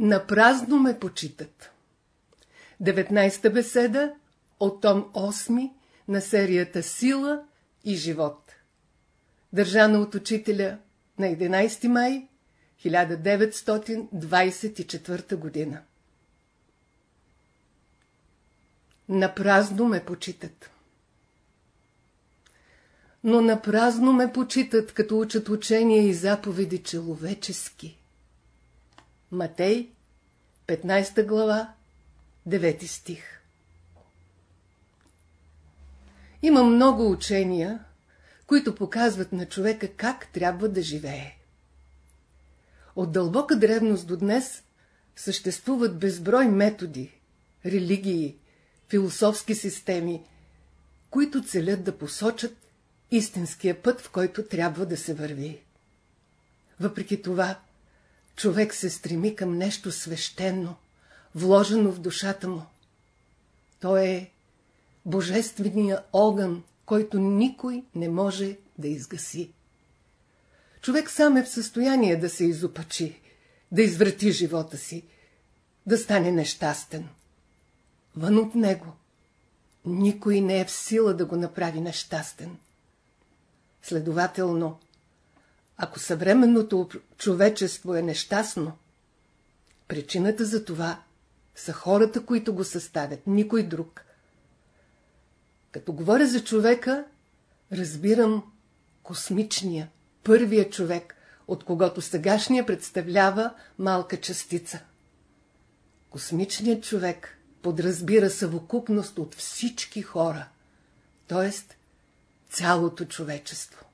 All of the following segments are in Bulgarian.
Напразно ме почитат. 19-та беседа от том 8 на серията Сила и живот. Държана от учителя на 11 май 1924 година. Напразно ме почитат. Но напразно ме почитат, като учат учения и заповеди человечески. Матей, 15 глава, 9 стих Има много учения, които показват на човека как трябва да живее. От дълбока древност до днес съществуват безброй методи, религии, философски системи, които целят да посочат истинския път, в който трябва да се върви. Въпреки това, човек се стреми към нещо свещено, вложено в душата му. То е божествения огън, който никой не може да изгаси. Човек сам е в състояние да се изопачи, да изврати живота си, да стане нещастен. Вън от него никой не е в сила да го направи нещастен. Следователно, ако съвременното човечество е нещастно, причината за това са хората, които го съставят, никой друг. Като говоря за човека, разбирам космичния, първия човек, от когото сегашния представлява малка частица. Космичният човек подразбира съвокупност от всички хора, т.е. цялото човечество.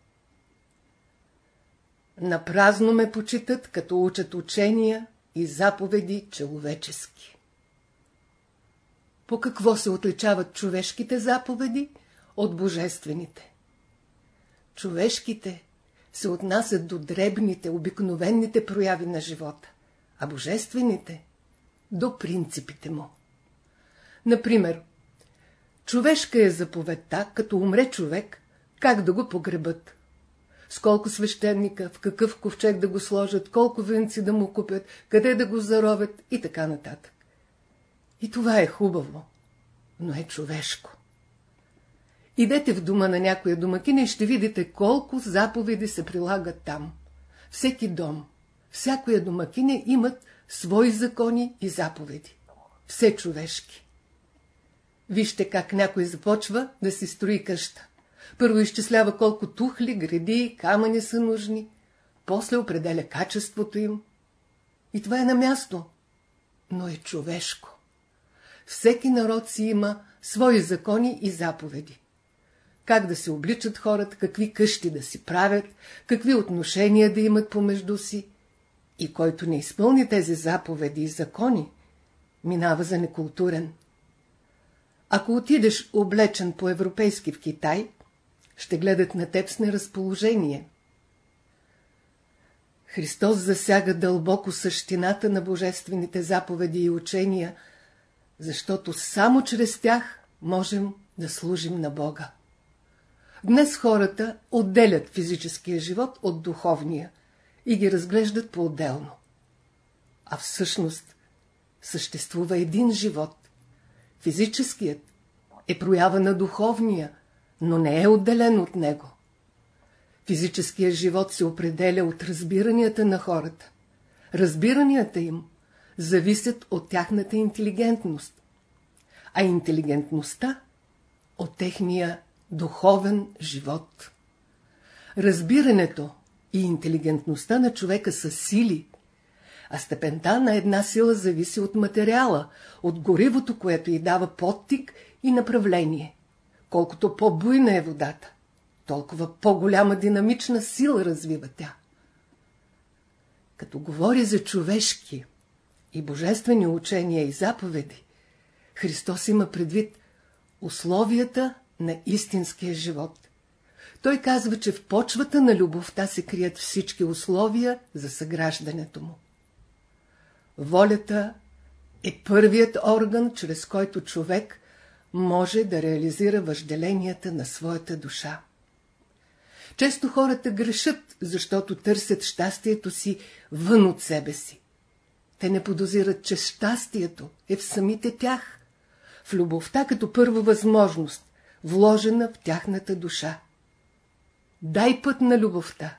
Напразно ме почитат, като учат учения и заповеди человечески. По какво се отличават човешките заповеди от божествените? Човешките се отнасят до дребните, обикновените прояви на живота, а божествените – до принципите му. Например, човешка е заповедта, като умре човек, как да го погребат. С колко свещеника, в какъв ковчег да го сложат, колко венци да му купят, къде да го заровят и така нататък. И това е хубаво, но е човешко. Идете в дома на някоя домакина и ще видите колко заповеди се прилагат там. Всеки дом, всякоя домакиня имат свои закони и заповеди. Все човешки. Вижте как някой започва да си строи къща. Първо изчислява колко тухли, гради, камъни са нужни, после определя качеството им. И това е на място, но е човешко. Всеки народ си има свои закони и заповеди как да се обличат хората, какви къщи да си правят, какви отношения да имат помежду си. И който не изпълни тези заповеди и закони, минава за некултурен. Ако отидеш облечен по-европейски в Китай, ще гледат на теб с неразположение. Христос засяга дълбоко същината на божествените заповеди и учения, защото само чрез тях можем да служим на Бога. Днес хората отделят физическия живот от духовния и ги разглеждат по-отделно. А всъщност съществува един живот. Физическият е проява на духовния, но не е отделен от него. Физическият живот се определя от разбиранията на хората. Разбиранията им зависят от тяхната интелигентност, а интелигентността от техния духовен живот. Разбирането и интелигентността на човека са сили, а степента на една сила зависи от материала, от горивото, което й дава подтик и направление. Колкото по-буйна е водата, толкова по-голяма динамична сила развива тя. Като говори за човешки и божествени учения и заповеди, Христос има предвид условията на истинския живот. Той казва, че в почвата на любовта се крият всички условия за съграждането му. Волята е първият орган, чрез който човек може да реализира въжделенията на своята душа. Често хората грешат, защото търсят щастието си вън от себе си. Те не подозират, че щастието е в самите тях, в любовта като първа възможност, вложена в тяхната душа. Дай път на любовта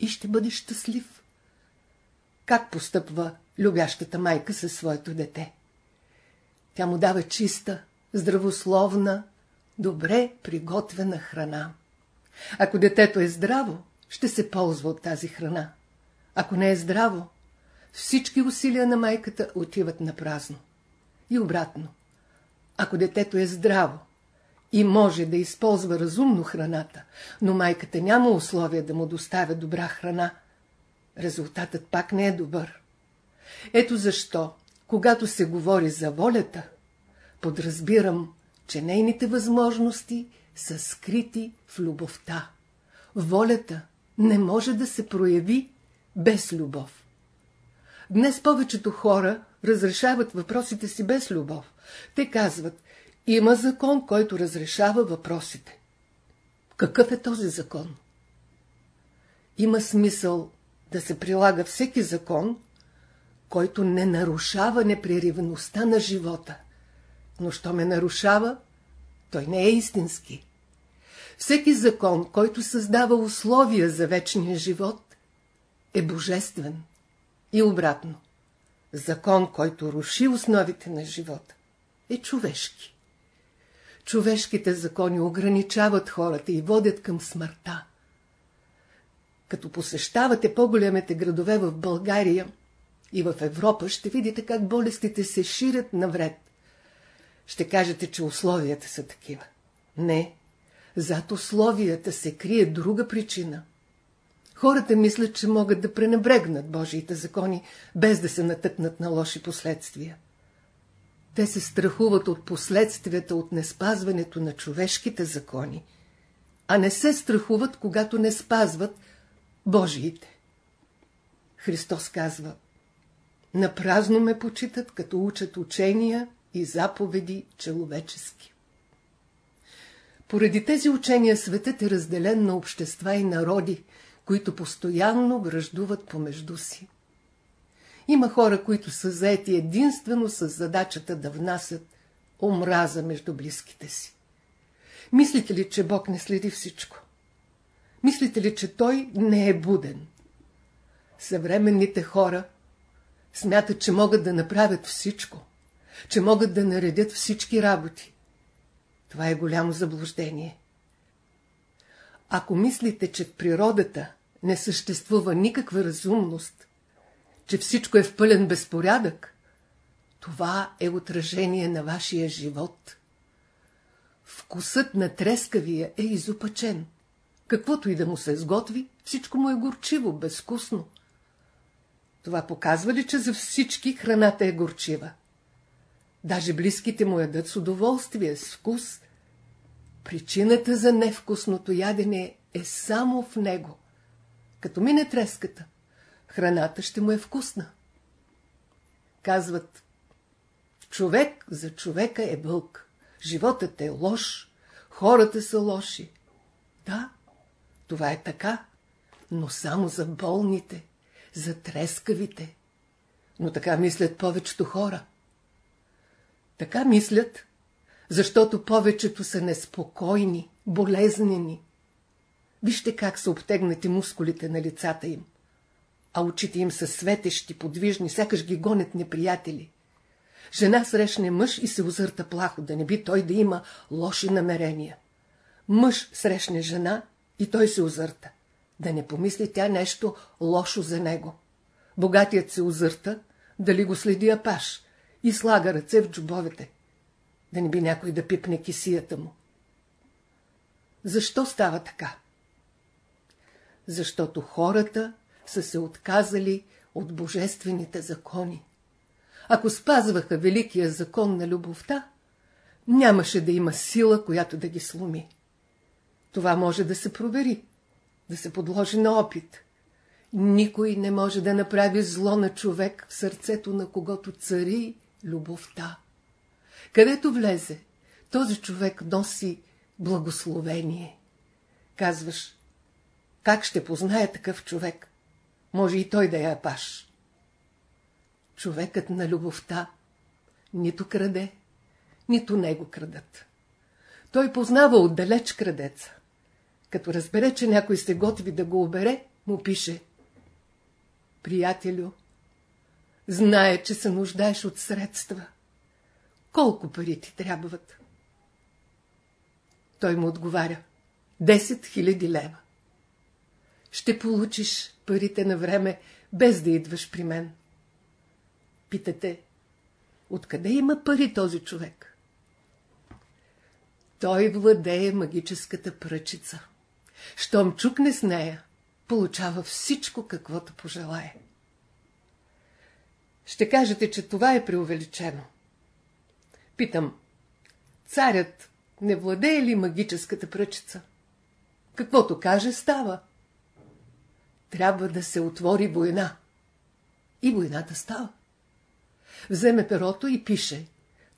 и ще бъдеш щастлив. Как постъпва любящата майка със своето дете? Тя му дава чиста, здравословна, добре приготвена храна. Ако детето е здраво, ще се ползва от тази храна. Ако не е здраво, всички усилия на майката отиват на празно. И обратно. Ако детето е здраво и може да използва разумно храната, но майката няма условия да му доставя добра храна, резултатът пак не е добър. Ето защо, когато се говори за волята, подразбирам, че нейните възможности са скрити в любовта. Волята не може да се прояви без любов. Днес повечето хора разрешават въпросите си без любов. Те казват, има закон, който разрешава въпросите. Какъв е този закон? Има смисъл да се прилага всеки закон, който не нарушава непреривността на живота. Но що ме нарушава, той не е истински. Всеки закон, който създава условия за вечния живот, е божествен. И обратно. Закон, който руши основите на живота, е човешки. Човешките закони ограничават хората и водят към смъртта. Като посещавате по-големите градове в България и в Европа, ще видите как болестите се ширят навред. Ще кажете, че условията са такива. Не, зад условията се крие друга причина. Хората мислят, че могат да пренебрегнат Божиите закони, без да се натъкнат на лоши последствия. Те се страхуват от последствията от неспазването на човешките закони, а не се страхуват, когато не спазват Божиите. Христос казва, напразно ме почитат, като учат учения и заповеди человечески. Поради тези учения светът е разделен на общества и народи, които постоянно връждуват помежду си. Има хора, които са заети единствено с задачата да внасят омраза между близките си. Мислите ли, че Бог не следи всичко? Мислите ли, че Той не е буден? Съвременните хора смятат, че могат да направят всичко, че могат да наредят всички работи. Това е голямо заблуждение. Ако мислите, че в природата не съществува никаква разумност, че всичко е в пълен безпорядък, това е отражение на вашия живот. Вкусът на трескавия е изопачен. Каквото и да му се сготви, всичко му е горчиво, безвкусно. Това показва ли, че за всички храната е горчива? Даже близките му ядат с удоволствие, с вкус. Причината за невкусното ядене е само в него. Като мине треската, храната ще му е вкусна. Казват, човек за човека е вълк, животът е лош, хората са лоши. Да, това е така, но само за болните, за трескавите. Но така мислят повечето хора. Така мислят, защото повечето са неспокойни, болезнени. Вижте как са обтегнати мускулите на лицата им. А очите им са светещи, подвижни, сякаш ги гонят неприятели. Жена срещне мъж и се озърта плахо, да не би той да има лоши намерения. Мъж срещне жена и той се озърта. Да не помисли тя нещо лошо за него. Богатият се озърта, дали го следи апаш, и слага ръце в джубовете. Да не би някой да пипне кисията му. Защо става така? Защото хората са се отказали от божествените закони. Ако спазваха великия закон на любовта, нямаше да има сила, която да ги сломи. Това може да се провери, да се подложи на опит. Никой не може да направи зло на човек в сърцето на когото цари любовта. Където влезе, този човек носи благословение. Казваш, как ще познае такъв човек? Може и той да я паш. човекът на любовта нито краде, нито него крадат. Той познава отдалеч крадеца. Като разбере, че някой се готви да го обере, му пише Приятелю, знае, че се нуждаеш от средства. Колко пари ти трябват? Той му отговаря 10 000 лева. Ще получиш парите на време, без да идваш при мен. Питате, откъде има пари този човек? Той владее магическата пръчица. Щом чукне с нея, получава всичко, каквото пожелае. Ще кажете, че това е преувеличено. Питам, царят не владее ли магическата пръчица? Каквото каже, става. Трябва да се отвори война. И войната става. Вземе перото и пише.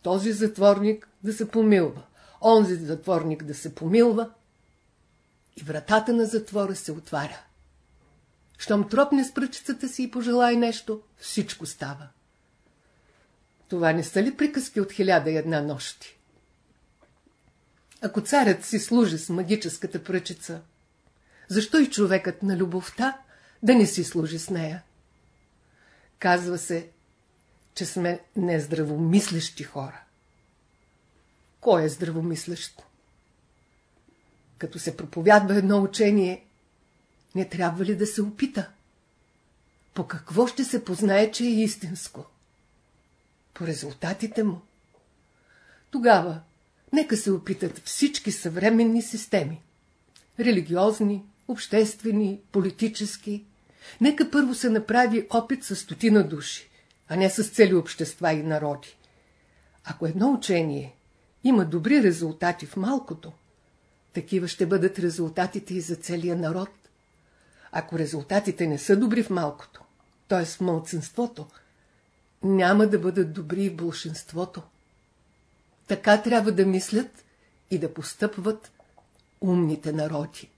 Този затворник да се помилва. Онзи затворник да се помилва. И вратата на затвора се отваря. Щом тропне с пръчицата си и пожелай нещо, всичко става. Това не са ли приказки от хиляда и една нощи? Ако царят си служи с магическата пръчица, защо и човекът на любовта да не си служи с нея? Казва се, че сме нездравомислещи хора. Кой е здравомислещо? Като се проповядва едно учение, не трябва ли да се опита? По какво ще се познае, че е истинско? По резултатите му. Тогава нека се опитат всички съвременни системи. Религиозни, обществени, политически. Нека първо се направи опит с стотина души, а не с цели общества и народи. Ако едно учение има добри резултати в малкото, такива ще бъдат резултатите и за целия народ. Ако резултатите не са добри в малкото, т.е. в мълцинството, няма да бъдат добри в бълшинството. Така трябва да мислят и да постъпват умните народи.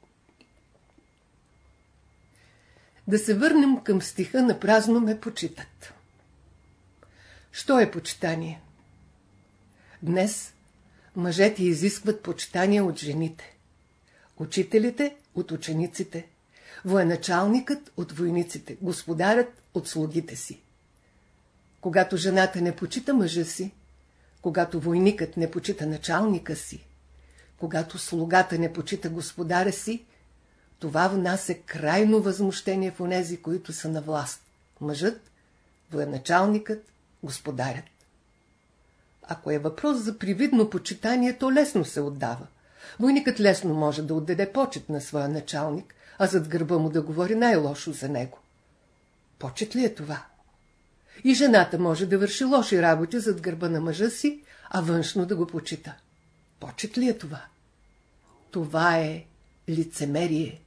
Да се върнем към стиха на празно ме почитат. Що е почитание? Днес мъжете изискват почитание от жените. Учителите от учениците. Военачалникът от войниците. Господарят от слугите си. Когато жената не почита мъжа си, когато войникът не почита началника си, когато слугата не почита господаря си, това внася крайно възмущение в онези, които са на власт. Мъжът, военачалникът, господарят. Ако е въпрос за привидно почитание, то лесно се отдава. Войникът лесно може да отдаде почет на своя началник, а зад гърба му да говори най-лошо за него. Почет ли е това? И жената може да върши лоши работи зад гърба на мъжа си, а външно да го почита. Почет ли е това? Това е лицемерие.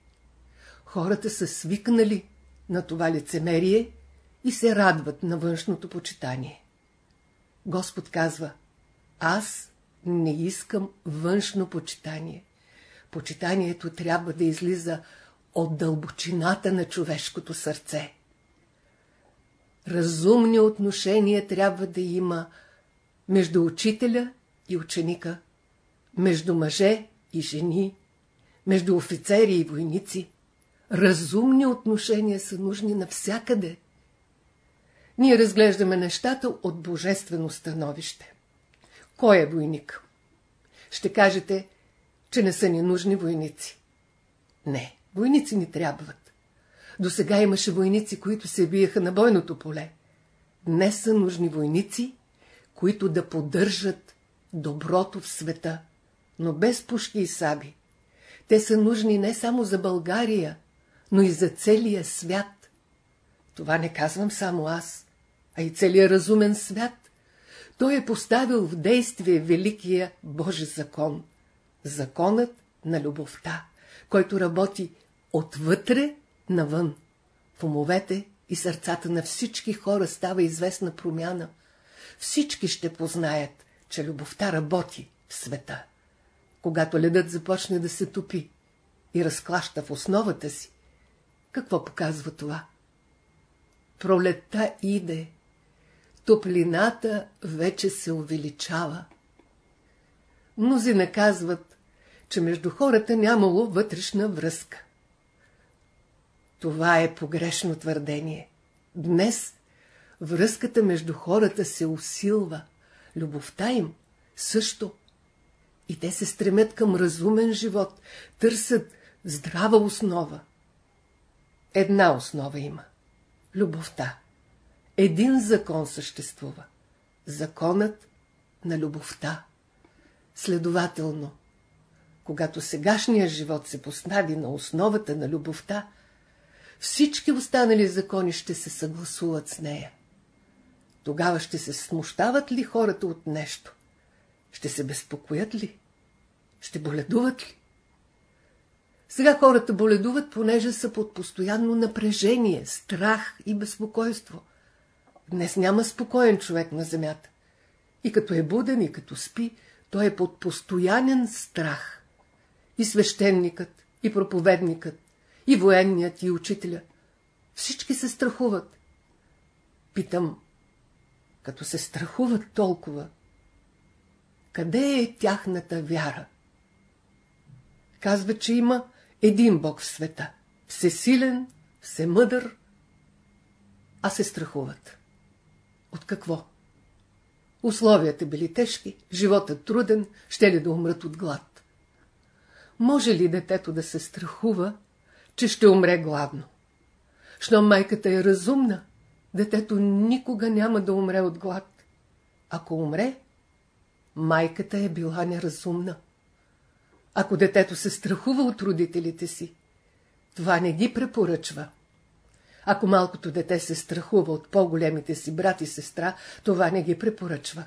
Хората са свикнали на това лицемерие и се радват на външното почитание. Господ казва, аз не искам външно почитание. Почитанието трябва да излиза от дълбочината на човешкото сърце. Разумни отношения трябва да има между учителя и ученика, между мъже и жени, между офицери и войници. Разумни отношения са нужни навсякъде. Ние разглеждаме нещата от божествено становище. Кой е войник? Ще кажете, че не са ни нужни войници. Не, войници ни трябват. До сега имаше войници, които се биеха на бойното поле. Днес са нужни войници, които да поддържат доброто в света, но без пушки и саби. Те са нужни не само за България, но и за целия свят. Това не казвам само аз, а и целият разумен свят. Той е поставил в действие великия Божи закон. Законът на любовта, който работи отвътре навън. В умовете и сърцата на всички хора става известна промяна. Всички ще познаят, че любовта работи в света. Когато ледът започне да се топи и разклаща в основата си, какво показва това? Пролетта иде. топлината вече се увеличава. Мнози наказват, че между хората нямало вътрешна връзка. Това е погрешно твърдение. Днес връзката между хората се усилва, любовта им също. И те се стремят към разумен живот, търсят здрава основа. Една основа има – любовта. Един закон съществува – законът на любовта. Следователно, когато сегашният живот се постави на основата на любовта, всички останали закони ще се съгласуват с нея. Тогава ще се смущават ли хората от нещо? Ще се безпокоят ли? Ще боледуват ли? Сега хората боледуват, понеже са под постоянно напрежение, страх и безпокойство. Днес няма спокоен човек на земята. И като е буден, и като спи, той е под постоянен страх. И свещеникът, и проповедникът, и военният, и учителя. Всички се страхуват. Питам, като се страхуват толкова, къде е тяхната вяра? Казва, че има един Бог в света. Всесилен, всемъдър, а се страхуват. От какво? Условията били тежки, животът труден, ще ли да умрат от глад. Може ли детето да се страхува, че ще умре гладно? Щом майката е разумна, детето никога няма да умре от глад. Ако умре, майката е била неразумна. Ако детето се страхува от родителите си, това не ги препоръчва. Ако малкото дете се страхува от по-големите си брат и сестра, това не ги препоръчва.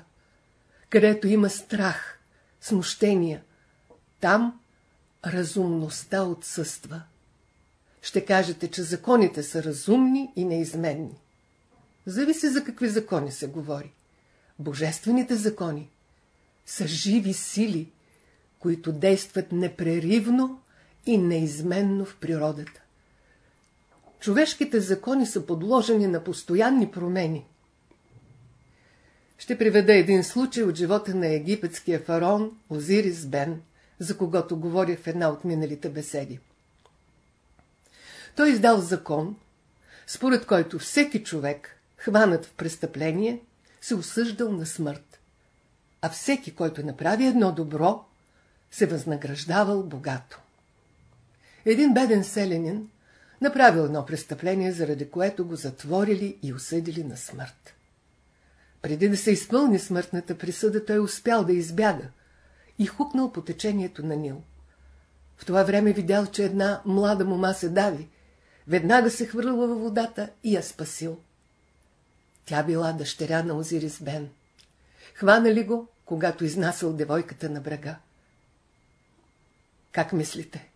Където има страх, смущения, там разумността отсъства. Ще кажете, че законите са разумни и неизменни. Зависи за какви закони се говори. Божествените закони са живи сили, които действат непреривно и неизменно в природата. Човешките закони са подложени на постоянни промени. Ще приведа един случай от живота на египетския фараон Озирис Бен, за когото говоря в една от миналите беседи. Той издал закон, според който всеки човек, хванат в престъпление, се осъждал на смърт, а всеки, който направи едно добро, се възнаграждавал богато. Един беден селянин направил едно престъпление, заради което го затворили и осъдили на смърт. Преди да се изпълни смъртната присъда, той успял да избяга и хукнал по течението на Нил. В това време видял, че една млада мома се дави, веднага се хвърлила във водата и я спасил. Тя била дъщеря на Озирис Бен. Хванали го, когато изнасял девойката на брага. Как мислите?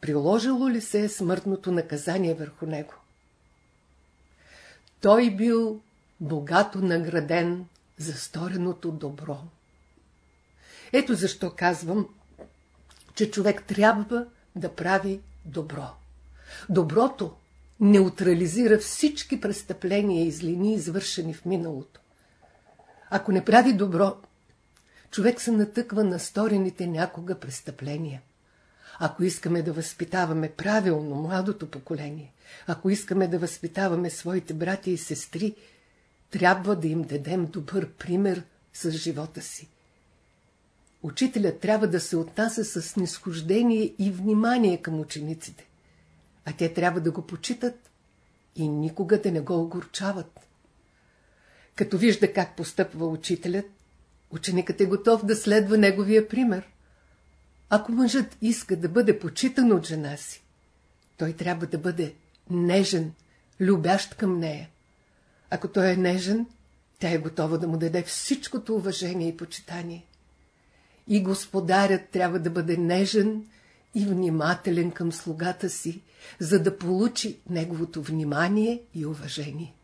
Приложило ли се е смъртното наказание върху него? Той бил богато награден за стореното добро. Ето защо казвам, че човек трябва да прави добро. Доброто неутрализира всички престъпления и злини, извършени в миналото. Ако не прави добро, човек се натъква на сторените някога престъпления. Ако искаме да възпитаваме правилно младото поколение, ако искаме да възпитаваме своите брати и сестри, трябва да им дадем добър пример с живота си. Учителят трябва да се отнася с снисхождение и внимание към учениците, а те трябва да го почитат и никога да не го огорчават. Като вижда как постъпва учителят, ученикът е готов да следва неговия пример. Ако мъжът иска да бъде почитан от жена си, той трябва да бъде нежен, любящ към нея. Ако той е нежен, тя е готова да му даде всичкото уважение и почитание. И господарят трябва да бъде нежен и внимателен към слугата си, за да получи неговото внимание и уважение.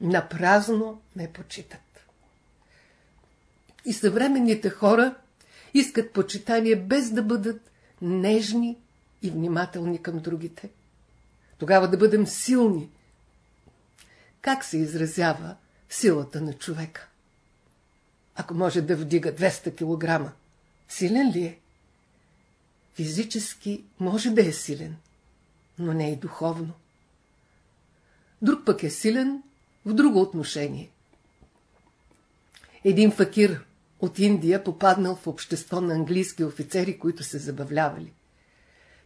Напразно не почитат. И съвременните хора искат почитание без да бъдат нежни и внимателни към другите. Тогава да бъдем силни. как се изразява силата на човека. Ако може да вдига 200 кг, силен ли е? Физически може да е силен, но не и духовно. Друг пък е силен в друго отношение. Един факир от Индия попаднал в общество на английски офицери, които се забавлявали.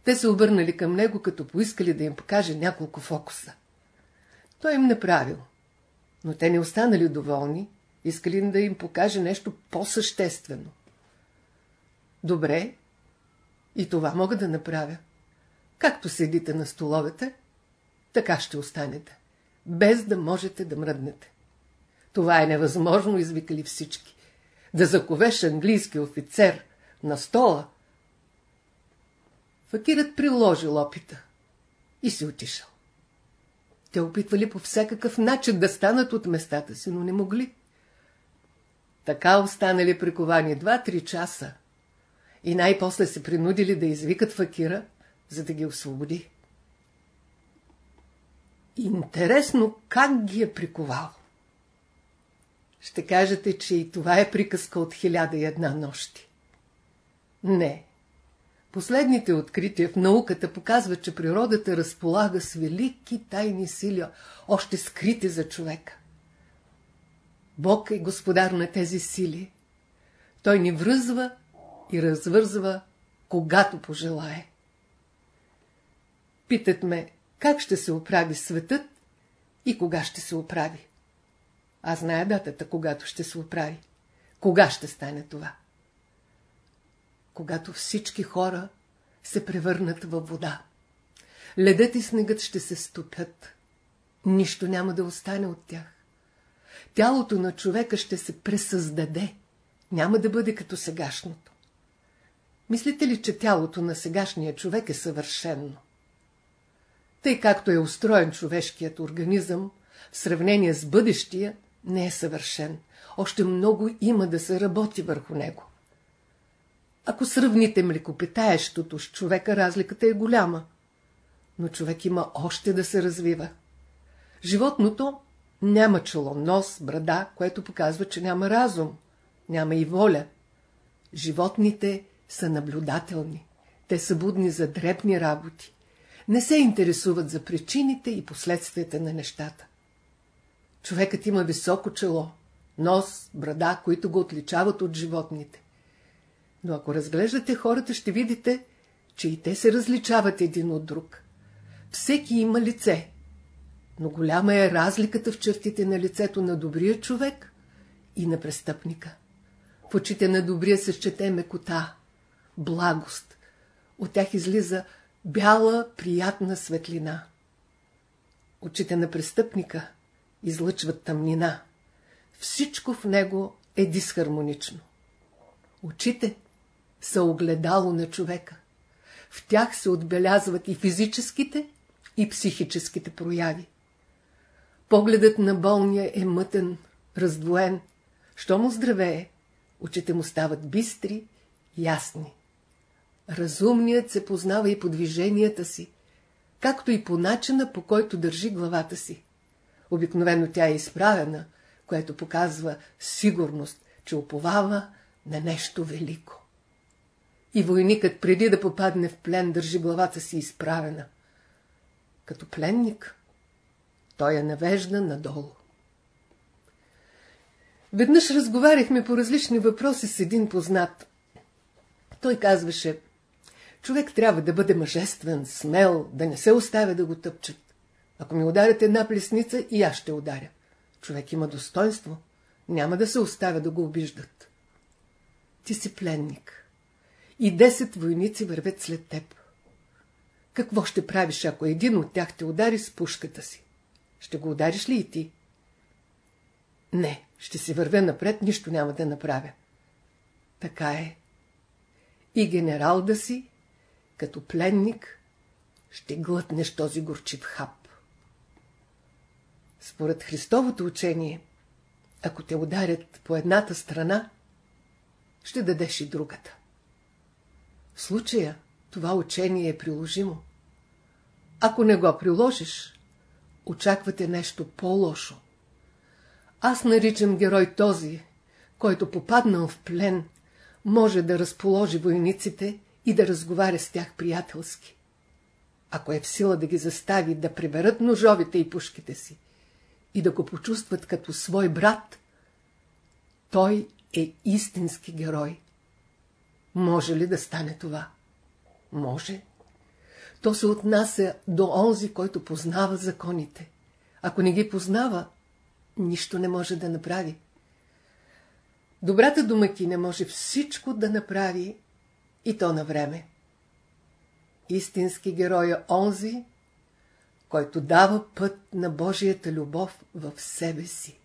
Те се обърнали към него, като поискали да им покаже няколко фокуса. Той им направил. Но те не останали доволни, искали да им покаже нещо по-съществено. Добре, и това мога да направя. Както седите на столовете, така ще останете, без да можете да мръднете. Това е невъзможно, извикали всички. Да заковеш английски офицер на стола. Факирът приложил опита и си отишъл. Те опитвали по всякакъв начин да станат от местата си, но не могли. Така останали приковани два-три часа и най-после се принудили да извикат факира, за да ги освободи. Интересно как ги е приковал. Ще кажете, че и това е приказка от хиляда и една нощи. Не. Последните открития в науката показват, че природата разполага с велики тайни сили, още скрити за човека. Бог е господар на тези сили. Той ни връзва и развързва, когато пожелае. Питат ме, как ще се оправи светът и кога ще се оправи. Аз зная датата, когато ще се оправи. Кога ще стане това? Когато всички хора се превърнат във вода. Ледът и снегът ще се стопят. Нищо няма да остане от тях. Тялото на човека ще се пресъздаде. Няма да бъде като сегашното. Мислите ли, че тялото на сегашния човек е съвършено? Тъй както е устроен човешкият организъм, в сравнение с бъдещия, не е съвършен. Още много има да се работи върху него. Ако сравните млекопитаещото с човека, разликата е голяма. Но човек има още да се развива. Животното няма чело, нос, брада, което показва, че няма разум, няма и воля. Животните са наблюдателни. Те са будни за дребни работи. Не се интересуват за причините и последствията на нещата. Човекът има високо чело, нос, брада, които го отличават от животните. Но ако разглеждате хората, ще видите, че и те се различават един от друг. Всеки има лице, но голяма е разликата в чертите на лицето на добрия човек и на престъпника. В очите на добрия се счете мекота, благост. От тях излиза бяла, приятна светлина. Очите на престъпника излъчват тъмнина. Всичко в него е дисхармонично. Очите са огледало на човека. В тях се отбелязват и физическите, и психическите прояви. Погледът на болния е мътен, раздвоен. Що му здравее, очите му стават бистри, ясни. Разумният се познава и по движенията си, както и по начина, по който държи главата си. Обикновено тя е изправена, което показва сигурност, че оповава на нещо велико. И войникът преди да попадне в плен държи главата си изправена. Като пленник той я навежда надолу. Веднъж разговаряхме по различни въпроси с един познат. Той казваше, човек трябва да бъде мъжествен, смел, да не се оставя да го тъпчат. Ако ми ударят една плесница, и аз ще ударя. Човек има достоинство, няма да се оставя да го обиждат. Ти си пленник. И десет войници вървят след теб. Какво ще правиш, ако един от тях те удари с пушката си? Ще го удариш ли и ти? Не, ще си вървя напред, нищо няма да направя. Така е. И генерал да си, като пленник, ще глътнеш този горчив хап. Според Христовото учение, ако те ударят по едната страна, ще дадеш и другата. В случая това учение е приложимо. Ако не го приложиш, очаквате нещо по-лошо. Аз наричам герой този, който попаднал в плен, може да разположи войниците и да разговаря с тях приятелски. Ако е в сила да ги застави да приберат ножовите и пушките си и да го почувстват като свой брат, той е истински герой. Може ли да стане това? Може. То се отнася до онзи, който познава законите. Ако не ги познава, нищо не може да направи. Добрата домакиня може всичко да направи и то на време. Истински герой е онзи, който дава път на Божията любов в себе си.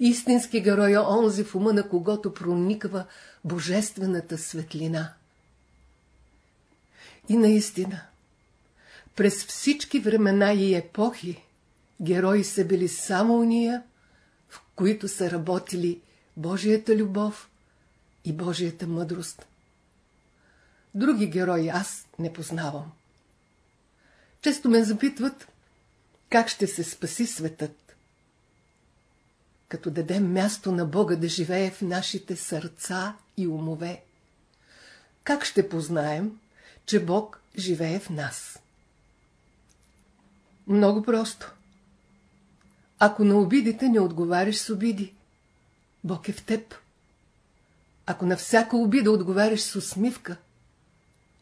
Истински герой е онзи в ума, на когото прониква божествената светлина. И наистина, през всички времена и епохи, герои са били само уния, в които са работили Божията любов и Божията мъдрост. Други герои аз не познавам. Често ме запитват, как ще се спаси светът. Като дадем място на Бога да живее в нашите сърца и умове. Как ще познаем, че Бог живее в нас? Много просто. Ако на обидите не отговаряш с обиди, Бог е в теб. Ако на всяка обида отговаряш с усмивка,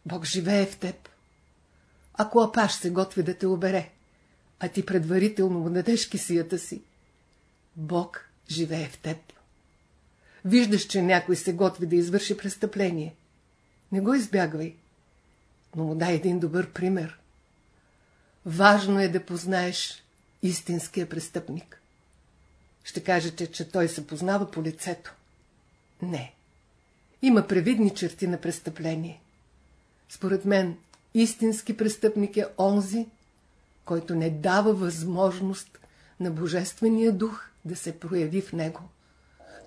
Бог живее в теб. Ако апаш се готви да те обере, а ти предварително му дадеш кисията си, Бог живее в теб. Виждаш, че някой се готви да извърши престъпление. Не го избягвай, но му дай един добър пример. Важно е да познаеш истинския престъпник. Ще кажете, че той се познава по лицето. Не. Има превидни черти на престъпление. Според мен, истински престъпник е онзи, който не дава възможност на Божествения дух да се прояви в него.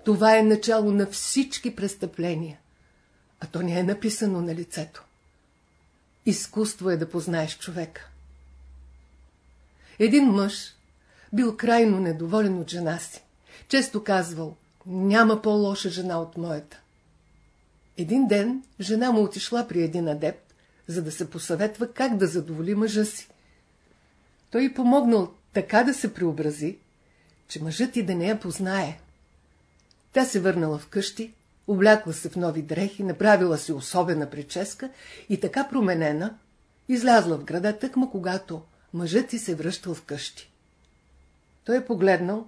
Това е начало на всички престъпления, а то не е написано на лицето. Изкуство е да познаеш човека. Един мъж бил крайно недоволен от жена си. Често казвал, няма по-лоша жена от моята. Един ден жена му отишла при един адепт, за да се посъветва как да задоволи мъжа си. Той помогнал така да се преобрази, че мъжът и да не я познае. Тя се върнала вкъщи, облякла се в нови дрехи, направила си особена прическа и така променена, излязла в града тъкма, когато мъжът ти се връщал вкъщи. Той е погледнал,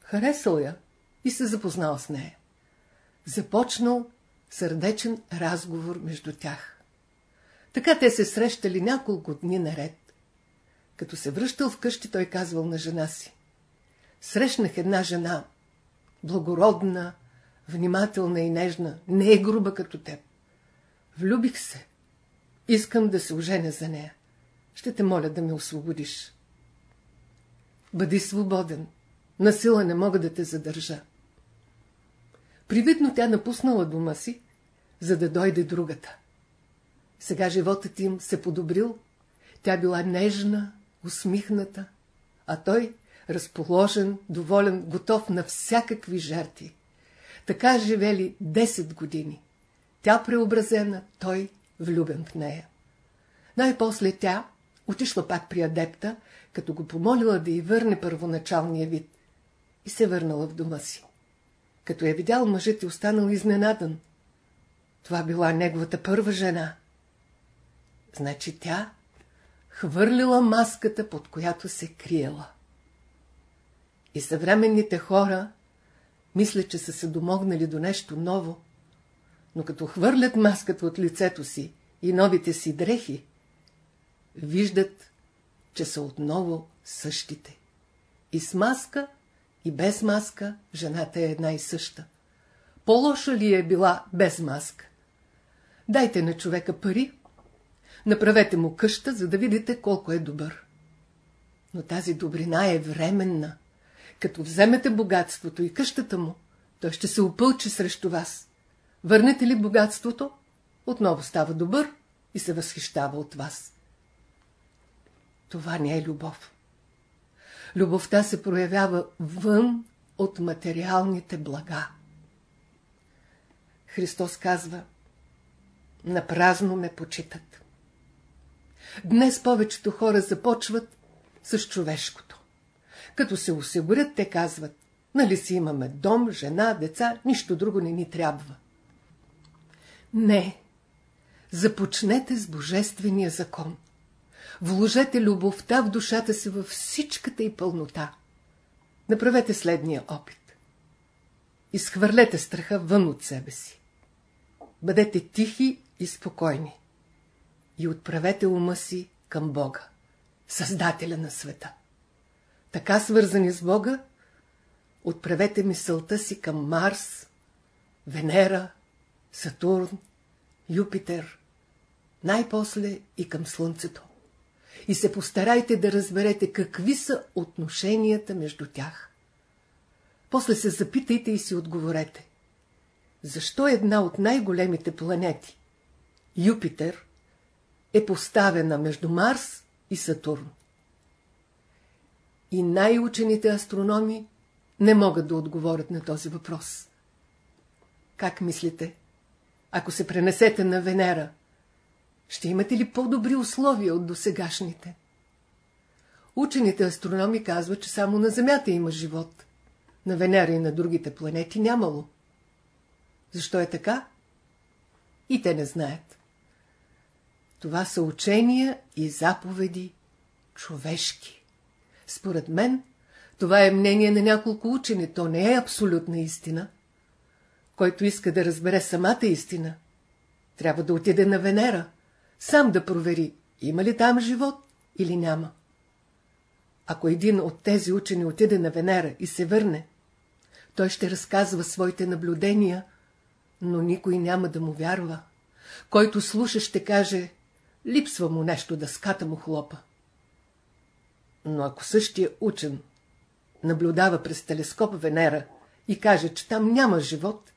харесал я и се запознал с нея. Започнал сърдечен разговор между тях. Така те се срещали няколко дни наред. Като се връщал вкъщи, той казвал на жена си. Срещнах една жена, благородна, внимателна и нежна, не е груба като теб. Влюбих се. Искам да се оженя за нея. Ще те моля да ме освободиш. Бъди свободен. Насила не мога да те задържа. Привидно тя напуснала дома си, за да дойде другата. Сега животът им се подобрил, тя била нежна, усмихната, а той разположен, доволен, готов на всякакви жертви. Така живели 10 години. Тя преобразена, той влюбен в нея. Най-после тя отишла пак при адепта, като го помолила да й върне първоначалния вид и се върнала в дома си. Като я видял, мъжът и останал изненадан. Това била неговата първа жена. Значи тя хвърлила маската, под която се криела. И съвременните хора мислят, че са се домогнали до нещо ново, но като хвърлят маската от лицето си и новите си дрехи, виждат, че са отново същите. И с маска, и без маска жената е една и съща. По-лоша ли е била без маска? Дайте на човека пари, направете му къща, за да видите колко е добър. Но тази добрина е временна. Като вземете богатството и къщата му, той ще се опълчи срещу вас. Върнете ли богатството, отново става добър и се възхищава от вас. Това не е любов. Любовта се проявява вън от материалните блага. Христос казва, на празно ме почитат. Днес повечето хора започват с човешкото. Като се осигурят, те казват, нали си имаме дом, жена, деца, нищо друго не ни трябва. Не, започнете с Божествения закон. Вложете любовта в душата си във всичката и пълнота. Направете следния опит. Изхвърлете страха вън от себе си. Бъдете тихи и спокойни. И отправете ума си към Бога, Създателя на света. Така свързани с Бога, отправете мисълта си към Марс, Венера, Сатурн, Юпитер, най-после и към Слънцето. И се постарайте да разберете какви са отношенията между тях. После се запитайте и си отговорете. Защо една от най-големите планети, Юпитер, е поставена между Марс и Сатурн? И най-учените астрономи не могат да отговорят на този въпрос. Как мислите? Ако се пренесете на Венера, ще имате ли по-добри условия от досегашните? Учените астрономи казват, че само на Земята има живот. На Венера и на другите планети нямало. Защо е така? И те не знаят. Това са учения и заповеди човешки. Според мен, това е мнение на няколко учени, то не е абсолютна истина. Който иска да разбере самата истина, трябва да отиде на Венера, сам да провери, има ли там живот или няма. Ако един от тези учени отиде на Венера и се върне, той ще разказва своите наблюдения, но никой няма да му вярва. Който слуша ще каже, липсва му нещо да ската му хлопа. Но ако същия учен наблюдава през телескоп Венера и каже, че там няма живот,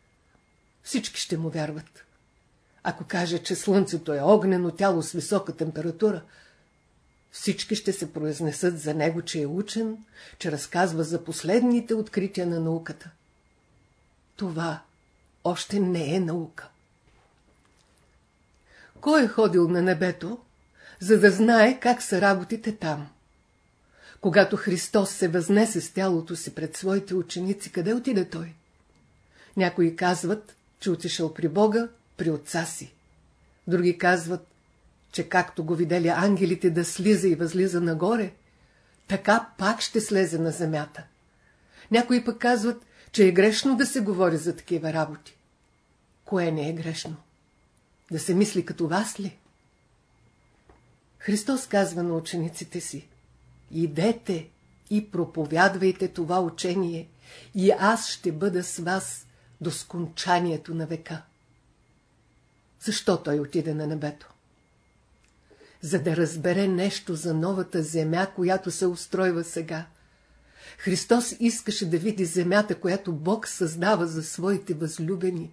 всички ще му вярват. Ако каже, че Слънцето е огнено тяло с висока температура, всички ще се произнесат за него, че е учен, че разказва за последните открития на науката. Това още не е наука. Кой е ходил на небето, за да знае как са работите там? Когато Христос се възнесе с тялото си пред своите ученици, къде отиде Той? Някои казват, че отишъл при Бога, при отца си. Други казват, че както го видели ангелите да слиза и възлиза нагоре, така пак ще слезе на земята. Някои пък казват, че е грешно да се говори за такива работи. Кое не е грешно? Да се мисли като вас ли? Христос казва на учениците си, идете и проповядвайте това учение, и аз ще бъда с вас до скончанието на века. Защо той отиде на небето? За да разбере нещо за новата земя, която се устройва сега. Христос искаше да види земята, която Бог създава за своите възлюбени.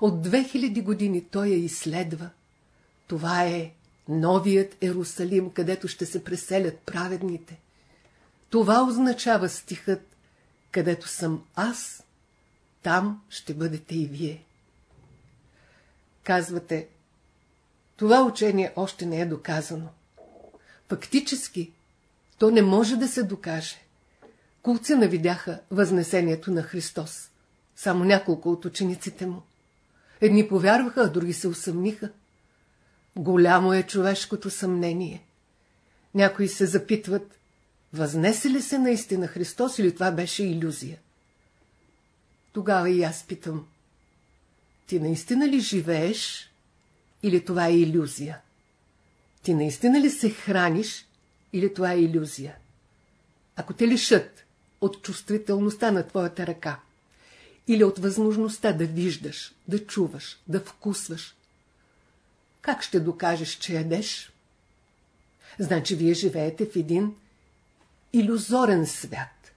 От 2000 години той я изследва. Това е новият Ерусалим, където ще се преселят праведните. Това означава стихът, където съм аз, там ще бъдете и вие. Казвате, това учение още не е доказано. Фактически, то не може да се докаже. Кулцина видяха възнесението на Христос. Само няколко от учениците му. Едни повярваха, а други се усъмниха. Голямо е човешкото съмнение. Някои се запитват, възнесе ли се наистина Христос или това беше иллюзия? Тогава и аз питам, ти наистина ли живееш или това е иллюзия? Ти наистина ли се храниш или това е иллюзия? Ако те лишат от чувствителността на твоята ръка или от възможността да виждаш, да чуваш, да вкусваш, как ще докажеш, че ядеш? Значи вие живеете в един иллюзорен свят.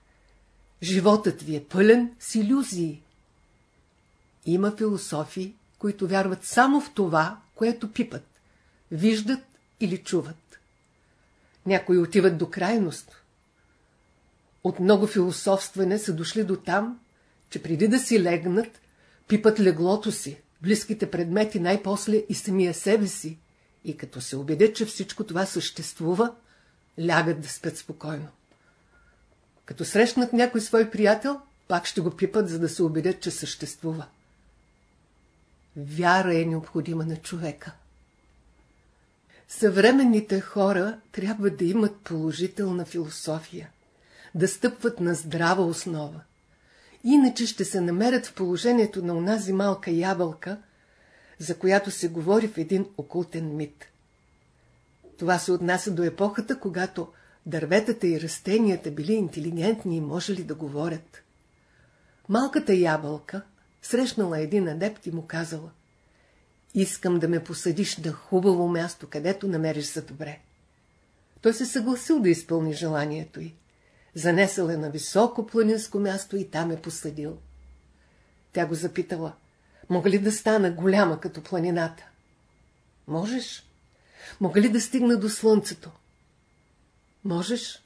Животът ви е пълен с иллюзии. Има философи, които вярват само в това, което пипат, виждат или чуват. Някои отиват до крайност. от много философстване са дошли до там, че преди да си легнат, пипат леглото си, близките предмети най-после и самия себе си, и като се убедят, че всичко това съществува, лягат да спят спокойно. Като срещнат някой свой приятел, пак ще го пипат, за да се убедят, че съществува. Вяра е необходима на човека. Съвременните хора трябва да имат положителна философия, да стъпват на здрава основа. Иначе ще се намерят в положението на онази малка ябълка, за която се говори в един окултен мит. Това се отнася до епохата, когато дърветата и растенията били интелигентни и можели да говорят. Малката ябълка срещнала един адепт и му казала Искам да ме посадиш на хубаво място, където намериш за добре. Той се съгласил да изпълни желанието й. Занесъл е на високо планинско място и там е посадил. Тя го запитала, мога ли да стана голяма като планината? Можеш. Мога ли да стигна до слънцето? Можеш.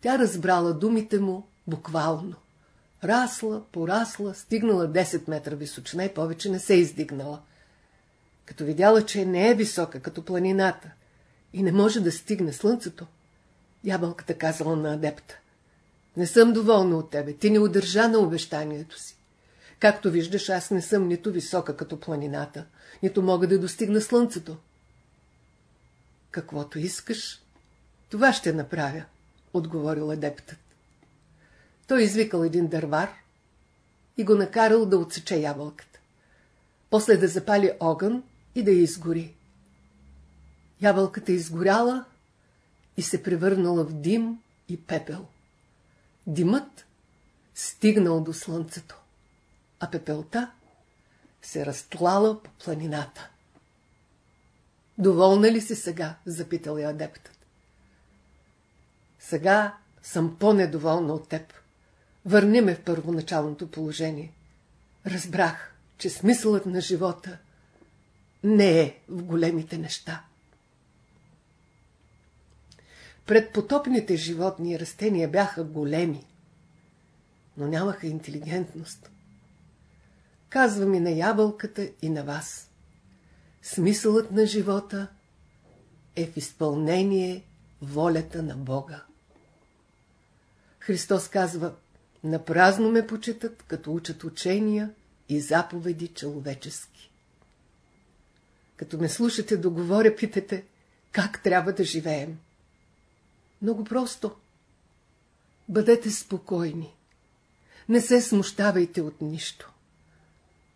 Тя разбрала думите му буквално. Расла, порасла, стигнала 10 метра височина и повече не се издигнала. Като видяла, че не е висока като планината и не може да стигне слънцето, ябълката казала на адепта. Не съм доволна от тебе, ти не удържа на обещанието си. Както виждаш, аз не съм нито висока като планината, нито мога да достигна слънцето. Каквото искаш, това ще направя, отговорил адептът. Той извикал един дървар и го накарал да отсече ябълката. После да запали огън и да я изгори. Ябълката изгоряла и се превърнала в дим и пепел. Димът стигнал до слънцето, а пепелта се разтлала по планината. Доволна ли си сега? запитал я адептът. Сега съм по-недоволна от теб. Върни ме в първоначалното положение. Разбрах, че смисълът на живота не е в големите неща. Предпотопните животни и растения бяха големи, но нямаха интелигентност. Казвам и на ябълката, и на вас. Смисълът на живота е в изпълнение волята на Бога. Христос казва, напразно ме почитат, като учат учения и заповеди човечески. Като ме слушате да говоря, питате, как трябва да живеем. Много просто. Бъдете спокойни. Не се смущавайте от нищо.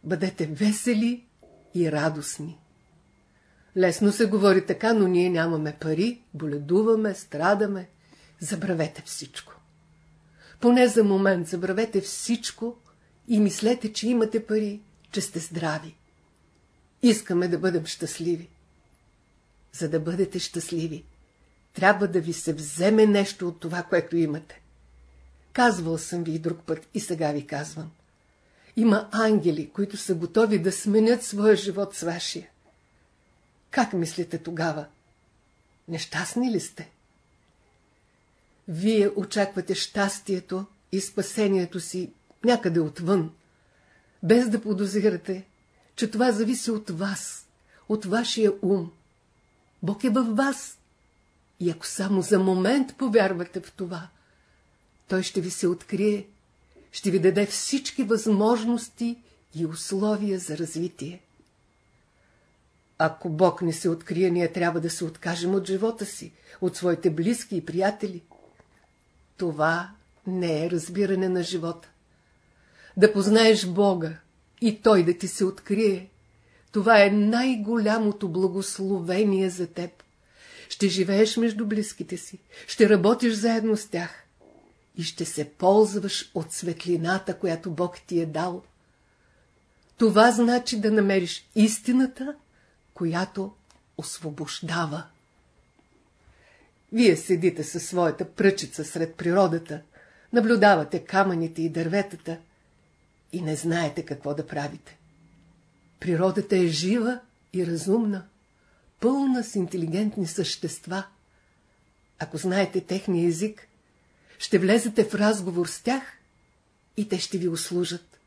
Бъдете весели и радостни. Лесно се говори така, но ние нямаме пари, боледуваме, страдаме. Забравете всичко. Поне за момент забравете всичко и мислете, че имате пари, че сте здрави. Искаме да бъдем щастливи. За да бъдете щастливи, трябва да ви се вземе нещо от това, което имате. Казвал съм ви и друг път и сега ви казвам. Има ангели, които са готови да сменят своя живот с вашия. Как мислите тогава? Нещастни ли сте? Вие очаквате щастието и спасението си някъде отвън, без да подозирате, че това зависи от вас, от вашия ум. Бог е във вас. И ако само за момент повярвате в това, Той ще ви се открие, ще ви даде всички възможности и условия за развитие. Ако Бог не се открие, ние трябва да се откажем от живота си, от своите близки и приятели. Това не е разбиране на живота. Да познаеш Бога и Той да ти се открие, това е най-голямото благословение за теб. Ще живееш между близките си, ще работиш заедно с тях и ще се ползваш от светлината, която Бог ти е дал. Това значи да намериш истината която освобождава. Вие седите със своята пръчица сред природата, наблюдавате камъните и дърветата и не знаете какво да правите. Природата е жива и разумна, пълна с интелигентни същества. Ако знаете техния език, ще влезете в разговор с тях и те ще ви услужат.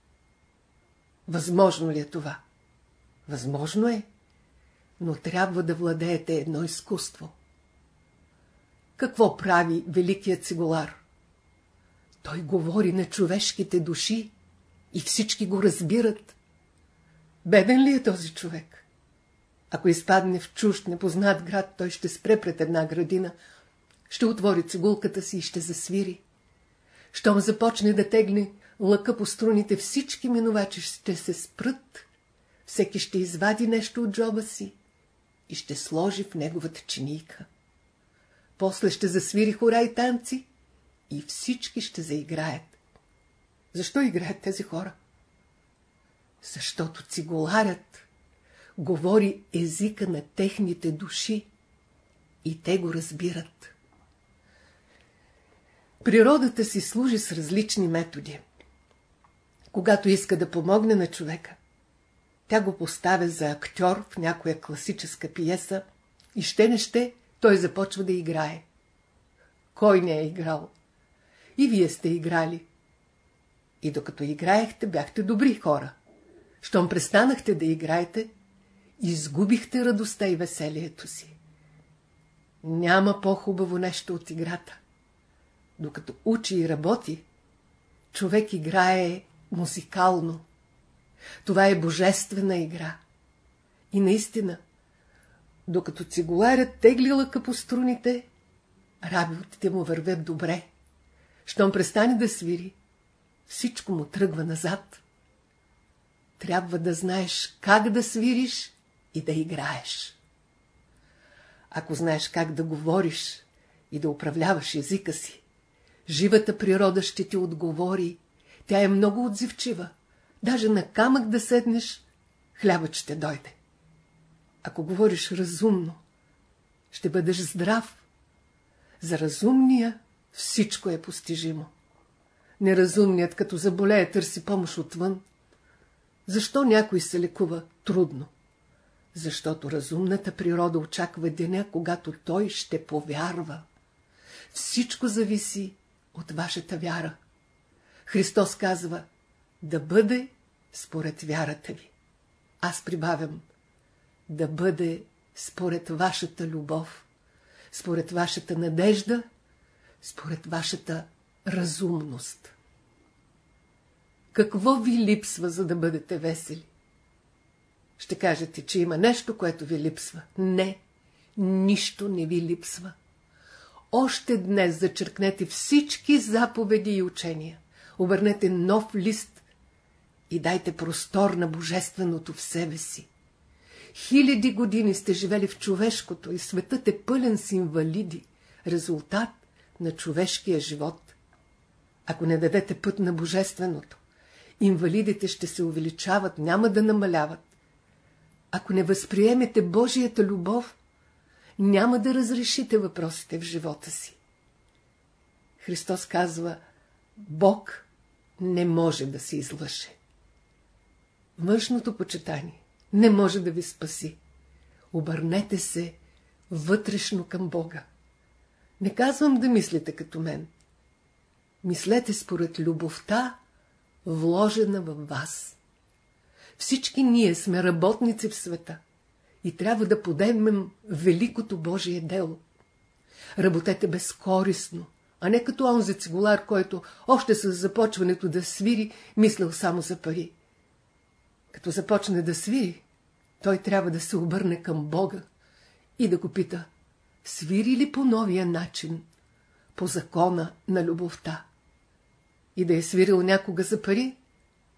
Възможно ли е това? Възможно е, но трябва да владеете едно изкуство. Какво прави великият цигулар? Той говори на човешките души и всички го разбират. Беден ли е този човек? Ако изпадне в чужд, непознат град, той ще спре пред една градина, ще отвори цигулката си и ще засвири. Щом започне да тегне лъка по струните, всички минувачи ще се спрат, всеки ще извади нещо от джоба си и ще сложи в неговата чинийка. После ще засвири хора и танци и всички ще заиграят. Защо играят тези хора? Защото цигуларят говори езика на техните души и те го разбират. Природата си служи с различни методи. Когато иска да помогне на човека, тя го поставя за актьор в някоя класическа пиеса и ще не ще, той започва да играе. Кой не е играл? И вие сте играли. И докато играехте, бяхте добри хора. Щом престанахте да играете, изгубихте радостта и веселието си. Няма по-хубаво нещо от играта. Докато учи и работи, човек играе музикално. Това е божествена игра. И наистина, докато цигуларят тегли лъка по струните, работите му вървят добре. Щом престане да свири, всичко му тръгва назад. Трябва да знаеш как да свириш и да играеш. Ако знаеш как да говориш и да управляваш езика си, живата природа ще ти отговори. Тя е много отзивчива. Даже на камък да седнеш, хлябът ще дойде. Ако говориш разумно, ще бъдеш здрав. За разумния всичко е постижимо. Неразумният, като заболее, търси помощ отвън. Защо някой се лекува трудно? Защото разумната природа очаква деня, когато той ще повярва. Всичко зависи от вашата вяра. Христос казва да бъде според вярата ви. Аз прибавям да бъде според вашата любов, според вашата надежда, според вашата разумност. Какво ви липсва, за да бъдете весели? Ще кажете, че има нещо, което ви липсва. Не, нищо не ви липсва. Още днес зачеркнете всички заповеди и учения. Обърнете нов лист и дайте простор на божественото в себе си. Хиляди години сте живели в човешкото и светът е пълен с инвалиди, резултат на човешкия живот. Ако не дадете път на божественото, инвалидите ще се увеличават, няма да намаляват. Ако не възприемете Божията любов, няма да разрешите въпросите в живота си. Христос казва, Бог не може да се излъже. Външното почитание не може да ви спаси. Обърнете се вътрешно към Бога. Не казвам да мислите като мен. Мислете според любовта, вложена във вас. Всички ние сме работници в света и трябва да подемем великото Божие дело. Работете безкорисно, а не като онзи цигулар, който още с започването да свири, мислил само за пари. Като започне да свири, той трябва да се обърне към Бога и да го пита, свири ли по новия начин, по закона на любовта. И да е свирил някога за пари,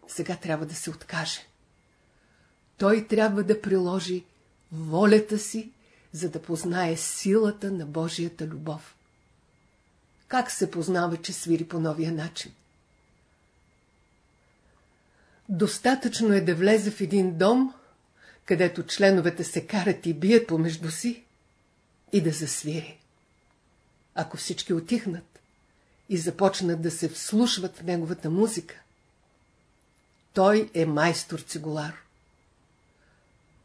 сега трябва да се откаже. Той трябва да приложи волята си, за да познае силата на Божията любов. Как се познава, че свири по новия начин? Достатъчно е да влезе в един дом, където членовете се карат и бият помежду си, и да засвири. Ако всички отихнат и започнат да се вслушват в неговата музика, той е майстор-цигулар.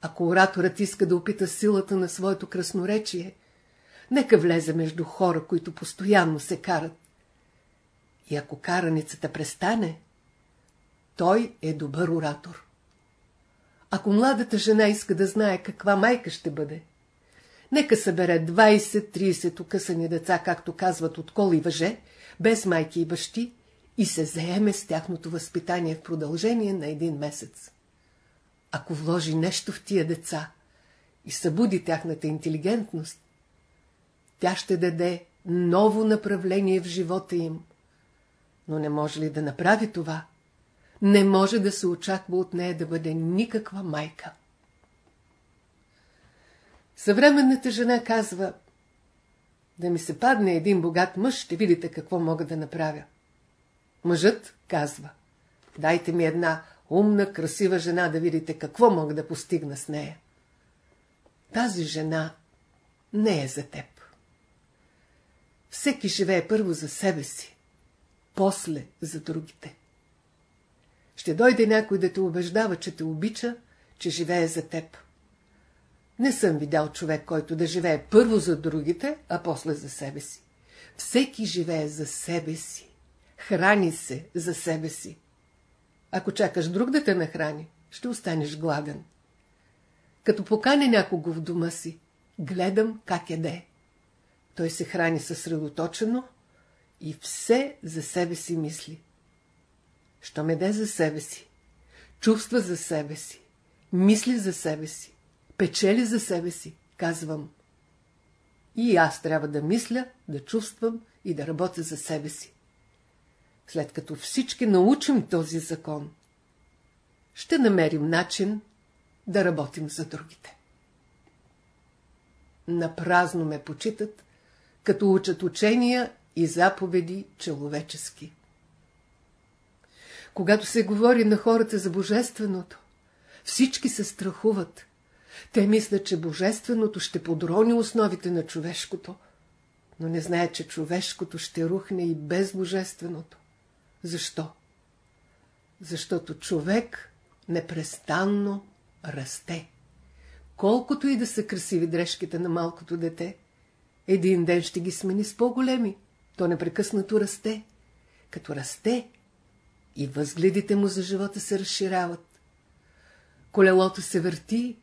Ако ораторът иска да опита силата на своето красноречие, нека влезе между хора, които постоянно се карат. И ако караницата престане, той е добър оратор. Ако младата жена иска да знае каква майка ще бъде, нека събере 20-30 укъсани деца, както казват от кол и въже, без майки и бащи, и се заеме с тяхното възпитание в продължение на един месец. Ако вложи нещо в тия деца и събуди тяхната интелигентност, тя ще даде ново направление в живота им. Но не може ли да направи това? Не може да се очаква от нея да бъде никаква майка. Съвременната жена казва, да ми се падне един богат мъж, ще видите какво мога да направя. Мъжът казва, дайте ми една умна, красива жена да видите какво мога да постигна с нея. Тази жена не е за теб. Всеки живее първо за себе си, после за другите. Ще дойде някой да те убеждава, че те обича, че живее за теб. Не съм видял човек, който да живее първо за другите, а после за себе си. Всеки живее за себе си. Храни се за себе си. Ако чакаш друг да те нахрани, ще останеш гладен. Като поканя някого в дома си, гледам как еде. Той се храни съсредоточено и все за себе си мисли. Що ме за себе си, чувства за себе си, мисли за себе си, печели за себе си, казвам. И аз трябва да мисля, да чувствам и да работя за себе си. След като всички научим този закон, ще намерим начин да работим за другите. Напразно ме почитат, като учат учения и заповеди човечески. Когато се говори на хората за Божественото, всички се страхуват. Те мислят, че Божественото ще подрони основите на човешкото, но не знаят, че човешкото ще рухне и без Божественото. Защо? Защото човек непрестанно расте. Колкото и да са красиви дрежките на малкото дете, един ден ще ги смени с по-големи. То непрекъснато расте. Като расте, и възгледите му за живота се разширяват. Колелото се върти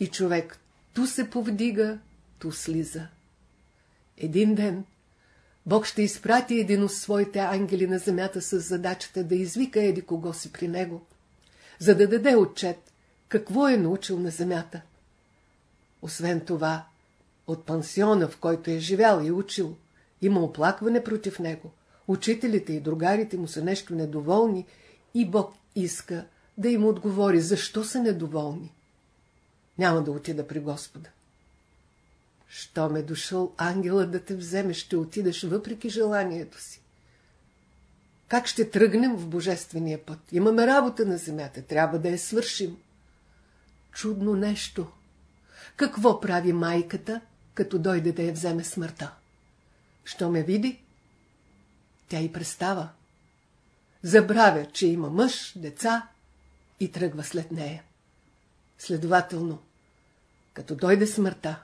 и човек ту се повдига, ту слиза. Един ден Бог ще изпрати един от своите ангели на земята с задачата да извика еди кого си при него, за да даде отчет какво е научил на земята. Освен това, от пансиона, в който е живял и учил, има оплакване против него. Учителите и другарите му са нещо недоволни и Бог иска да им отговори, защо са недоволни. Няма да отида при Господа. Щом е дошъл ангелът да те вземе, ще отидеш въпреки желанието си. Как ще тръгнем в Божествения път? Имаме работа на земята, трябва да я свършим. Чудно нещо. Какво прави майката, като дойде да я вземе смъртта? Що ме види? Тя и представа. Забравя, че има мъж, деца и тръгва след нея. Следователно, като дойде смъртта,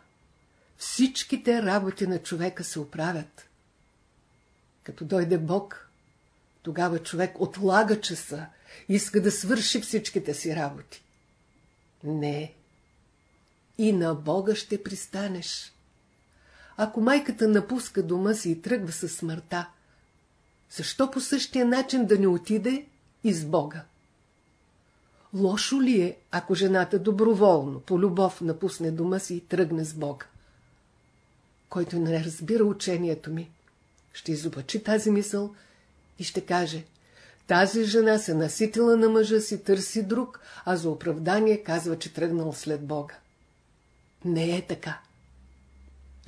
всичките работи на човека се оправят. Като дойде Бог, тогава човек отлага часа, иска да свърши всичките си работи. Не. И на Бога ще пристанеш. Ако майката напуска дома си и тръгва със смъртта, защо по същия начин да не отиде и с Бога? Лошо ли е, ако жената доброволно, по любов напусне дома си и тръгне с Бога? Който не разбира учението ми, ще изобачи тази мисъл и ще каже тази жена се наситила на мъжа си, търси друг, а за оправдание казва, че тръгнал след Бога. Не е така.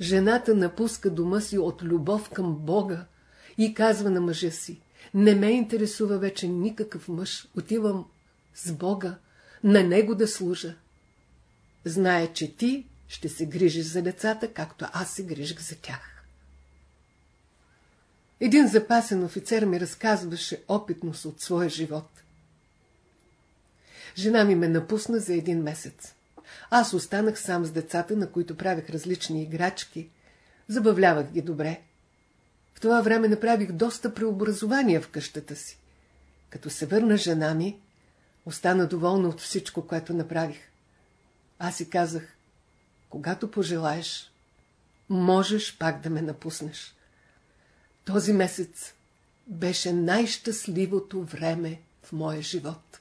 Жената напуска дома си от любов към Бога и казва на мъжа си, не ме интересува вече никакъв мъж, отивам с Бога, на Него да служа. Знае, че ти ще се грижиш за децата, както аз се грижих за тях. Един запасен офицер ми разказваше опитност от своя живот. Жена ми ме напусна за един месец. Аз останах сам с децата, на които правих различни играчки, забавлявах ги добре. В това време направих доста преобразования в къщата си. Като се върна жена ми, остана доволна от всичко, което направих. Аз си казах, когато пожелаеш, можеш пак да ме напуснеш. Този месец беше най-щастливото време в моя живот.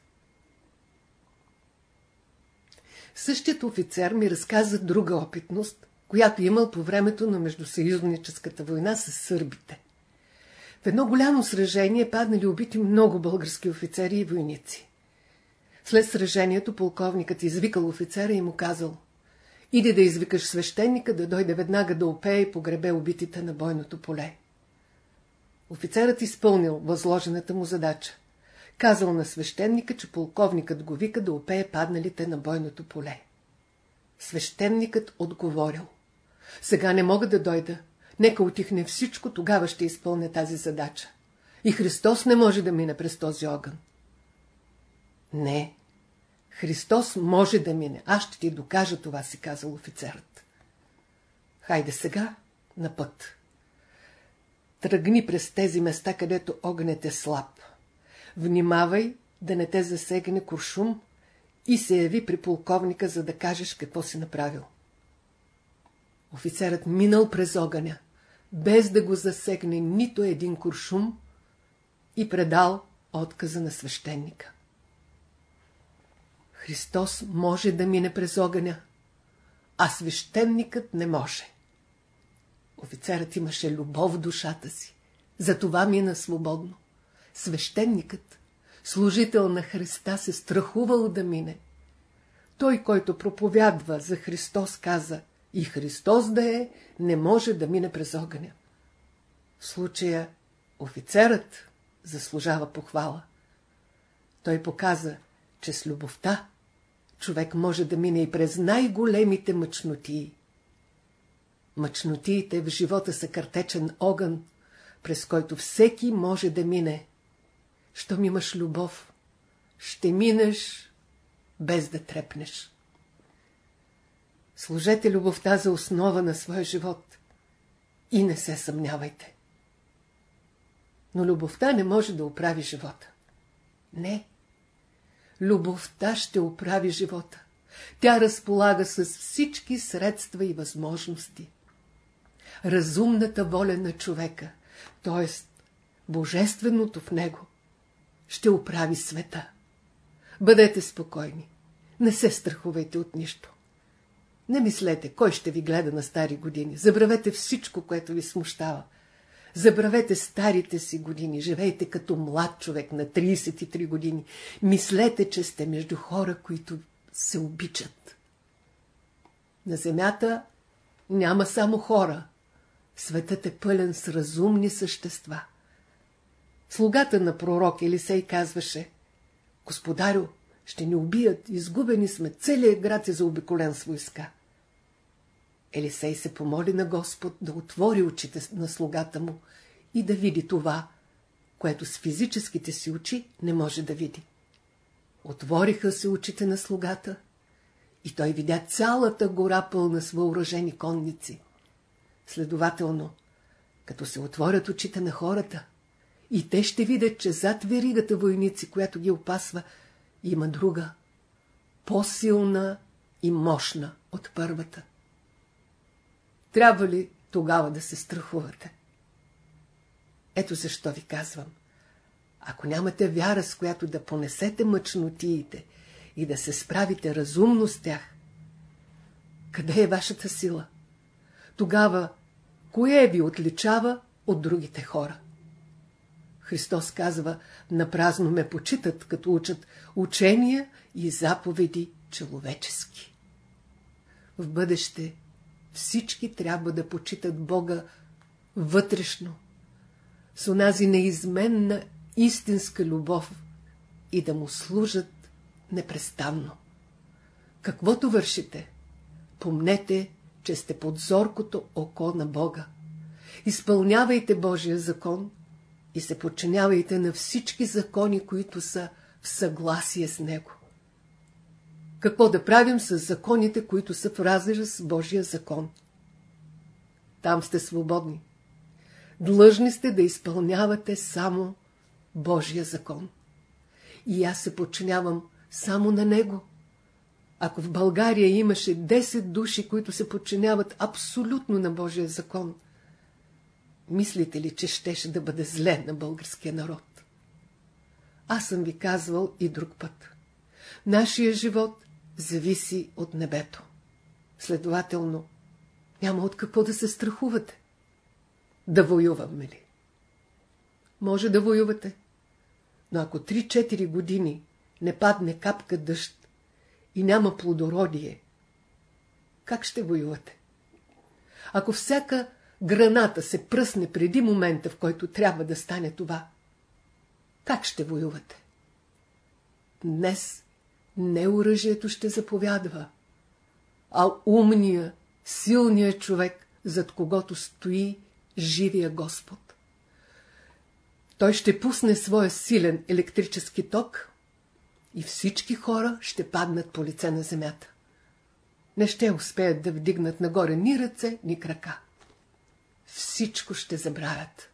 Същият офицер ми разказа друга опитност, която имал по времето на Междусъюзническата война с сърбите. В едно голямо сражение паднали убити много български офицери и войници. След сражението полковникът извикал офицера и му казал Иди да извикаш свещеника да дойде веднага да опее и погребе убитите на бойното поле. Офицерът изпълнил възложената му задача. Казал на свещеника, че полковникът го вика да опее падналите на бойното поле. Свещеникът отговорил. Сега не мога да дойда. Нека отихне всичко, тогава ще изпълня тази задача. И Христос не може да мине през този огън. Не, Христос може да мине. Аз ще ти докажа това, си казал офицерът. Хайде сега на път. Тръгни през тези места, където огънят е слаб. Внимавай да не те засегне куршум и се яви при полковника, за да кажеш какво си направил. Офицерът минал през огъня, без да го засегне нито един куршум и предал отказа на свещеника. Христос може да мине през огъня, а свещеникът не може. Офицерът имаше любов в душата си, затова мина свободно. Свещеникът, служител на Христа, се страхувал да мине. Той, който проповядва за Христос, каза, и Христос да е, не може да мине през огъня. В случая офицерът заслужава похвала. Той показа, че с любовта човек може да мине и през най-големите мъчнотии. Мъчнотиите в живота са картечен огън, през който всеки може да мине. Щом имаш любов, ще минеш без да трепнеш. Служете любовта за основа на своя живот и не се съмнявайте. Но любовта не може да оправи живота. Не. Любовта ще оправи живота. Тя разполага с всички средства и възможности. Разумната воля на човека, т.е. божественото в него, ще оправи света. Бъдете спокойни. Не се страхувайте от нищо. Не мислете, кой ще ви гледа на стари години. Забравете всичко, което ви смущава. Забравете старите си години, живейте като млад човек на 33 години. Мислете, че сте между хора, които се обичат. На земята няма само хора. Светът е пълен с разумни същества. Слугата на пророк Елисей казваше, Господарю, ще ни убият, изгубени сме, целият град е заобиколен с войска. Елисей се помоли на Господ да отвори очите на слугата му и да види това, което с физическите си очи не може да види. Отвориха се очите на слугата и той видя цялата гора пълна с въоръжени конници. Следователно, като се отворят очите на хората, и те ще видят, че зад веригата войници, която ги опасва, има друга, по-силна и мощна от първата. Трябва ли тогава да се страхувате? Ето защо ви казвам. Ако нямате вяра, с която да понесете мъчнотиите и да се справите разумно с тях, къде е вашата сила? Тогава, кое ви отличава от другите хора? Христос казва, напразно ме почитат, като учат учения и заповеди човечески. В бъдеще всички трябва да почитат Бога вътрешно, с онази неизменна истинска любов и да му служат непрестанно. Каквото вършите, помнете, че сте под зоркото око на Бога. Изпълнявайте Божия закон и се подчинявайте на всички закони, които са в съгласие с Него. Какво да правим с законите, които са в разрез с Божия закон? Там сте свободни. Длъжни сте да изпълнявате само Божия закон. И аз се подчинявам само на него. Ако в България имаше 10 души, които се подчиняват абсолютно на Божия закон, мислите ли, че щеше да бъде зле на българския народ? Аз съм ви казвал и друг път. Нашия живот зависи от небето. Следователно, няма от какво да се страхувате. Да воюваме ли? Може да воювате. Но ако 3-4 години не падне капка дъжд и няма плодородие, как ще воювате? Ако всяка граната се пръсне преди момента, в който трябва да стане това, как ще воювате? Днес не оръжието ще заповядва, а умния, силния човек, зад когото стои живия Господ. Той ще пусне своя силен електрически ток и всички хора ще паднат по лице на земята. Не ще успеят да вдигнат нагоре ни ръце, ни крака. Всичко ще забравят.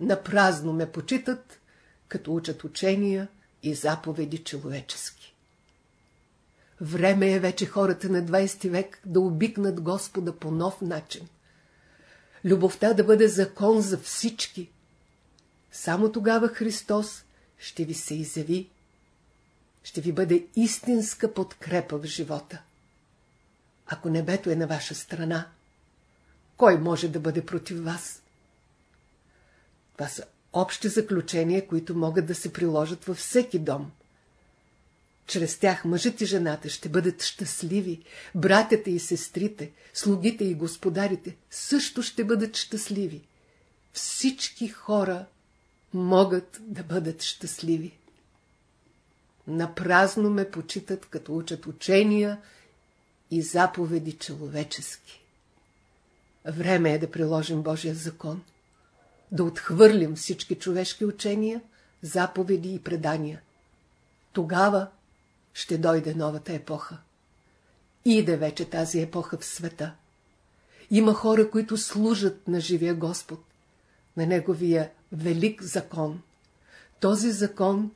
Напразно ме почитат, като учат учения и заповеди човечески. Време е вече хората на 20 век да обикнат Господа по нов начин. Любовта да бъде закон за всички. Само тогава Христос ще ви се изяви. Ще ви бъде истинска подкрепа в живота. Ако небето е на ваша страна, кой може да бъде против вас? Това са общи заключения, които могат да се приложат във всеки дом. Чрез тях мъжът и жената ще бъдат щастливи, братята и сестрите, слугите и господарите също ще бъдат щастливи. Всички хора могат да бъдат щастливи. Напразно ме почитат, като учат учения и заповеди човечески. Време е да приложим Божия закон да отхвърлим всички човешки учения, заповеди и предания. Тогава ще дойде новата епоха. Иде вече тази епоха в света. Има хора, които служат на живия Господ, на Неговия велик закон. Този закон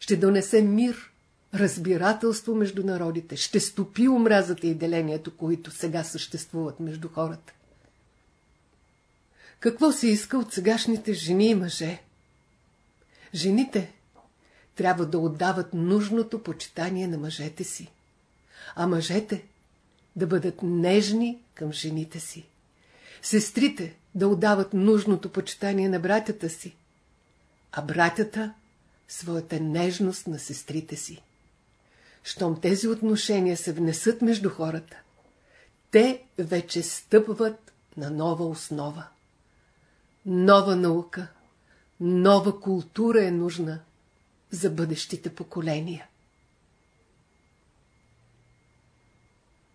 ще донесе мир, разбирателство между народите, ще стопи омразата и делението, които сега съществуват между хората. Какво се иска от сегашните жени и мъже? Жените трябва да отдават нужното почитание на мъжете си, а мъжете да бъдат нежни към жените си. Сестрите да отдават нужното почитание на братята си, а братята своята нежност на сестрите си. Щом тези отношения се внесат между хората, те вече стъпват на нова основа. Нова наука, нова култура е нужна за бъдещите поколения.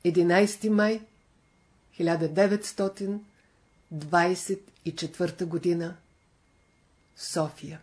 11 май 1924 година. София